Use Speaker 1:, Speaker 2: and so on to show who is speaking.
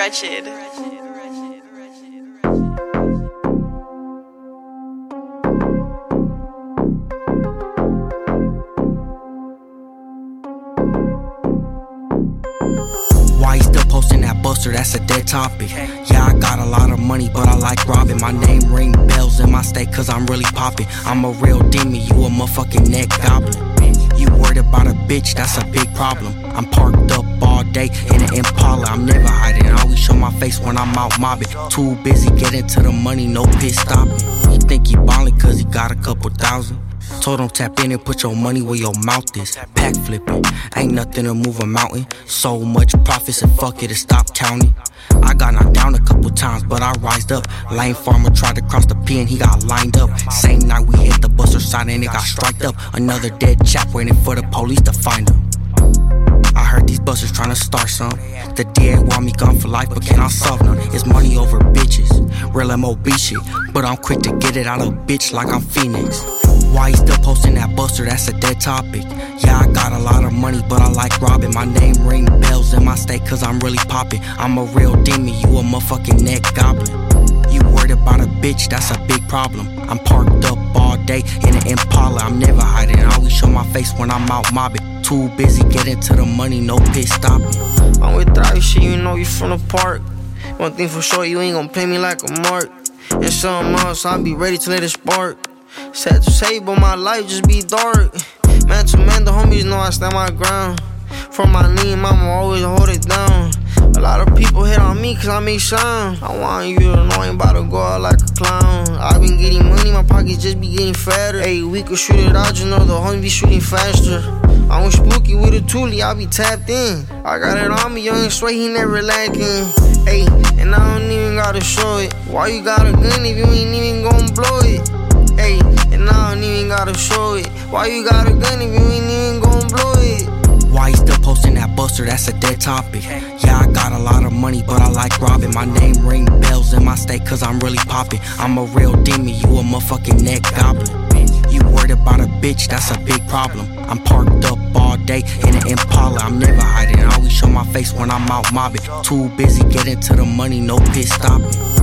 Speaker 1: wretched.
Speaker 2: Why you still posting that buster? That's a dead topic. Yeah, I got a lot of money, but I like robbing. My name ring bells in my state, cause I'm really popping. I'm a real demon, you a motherfucking neck goblin. Worried about a bitch, that's a big problem. I'm parked up all day in an Impala. I'm never hiding, I always show my face when I'm out mobbing. Too busy getting to the money, no pit stopping. Think he ballin' cause he got a couple thousand. Told him tap in and put your money where your mouth is. Pack flipping, ain't nothing to move a mountain. So much profits and fuck it, and stop counting. I got knocked down a couple times, but I rised up. Lane farmer tried to cross the P and he got lined up. Same night we hit the buster side and it got striked up. Another dead chap waiting for the police to find him. Heard these busters tryna start some. The DA want me gone for life, but can I solve none? It's money over bitches, real MOB shit. But I'm quick to get it out of bitch like I'm Phoenix. Why you still posting that buster? That's a dead topic. Yeah, I got a lot of money, but I like robbing. My name ring bells in my state, cause I'm really popping. I'm a real demon, you a motherfucking neck goblin. Bitch, that's a big problem. I'm parked up all day in an Impala. I'm never hiding, I always show my face when I'm out mobbing. Too busy getting to the money, no pit stopping.
Speaker 3: I'm with Thrive shit, you know you from the park. One thing for sure, you ain't gon' play me like a mark. And something else, I'll be ready to let it spark. Sad to say, but my life just be dark. Man to man, the homies know I stand my ground. From my knee, mama always hold it down. Cause I make sound. I want you to know I ain't about to go out like a clown. i been getting money, my pockets just be getting fatter. Hey, we could shoot it out, you know the homie be shooting faster. I'm spooky with a toolie, I be tapped in. I got it on me, young sweat, he never lacking. Hey, and I don't even gotta show it. Why you got a gun if you ain't even gon' blow it? Hey, and I don't even gotta show it. Why you got a gun if you ain't even gon' blow it?
Speaker 2: Why you still posting that buster? That's a dead topic. Yeah, I got a lot of money, but I like robbing. My name ring bells in my state, cause I'm really popping. I'm a real demon, you a motherfucking neck goblin. You worried about a bitch, that's a big problem. I'm parked up all day in an Impala. I'm never hiding, I always show my face when I'm out mobbing. Too busy getting to the money, no pit stopping.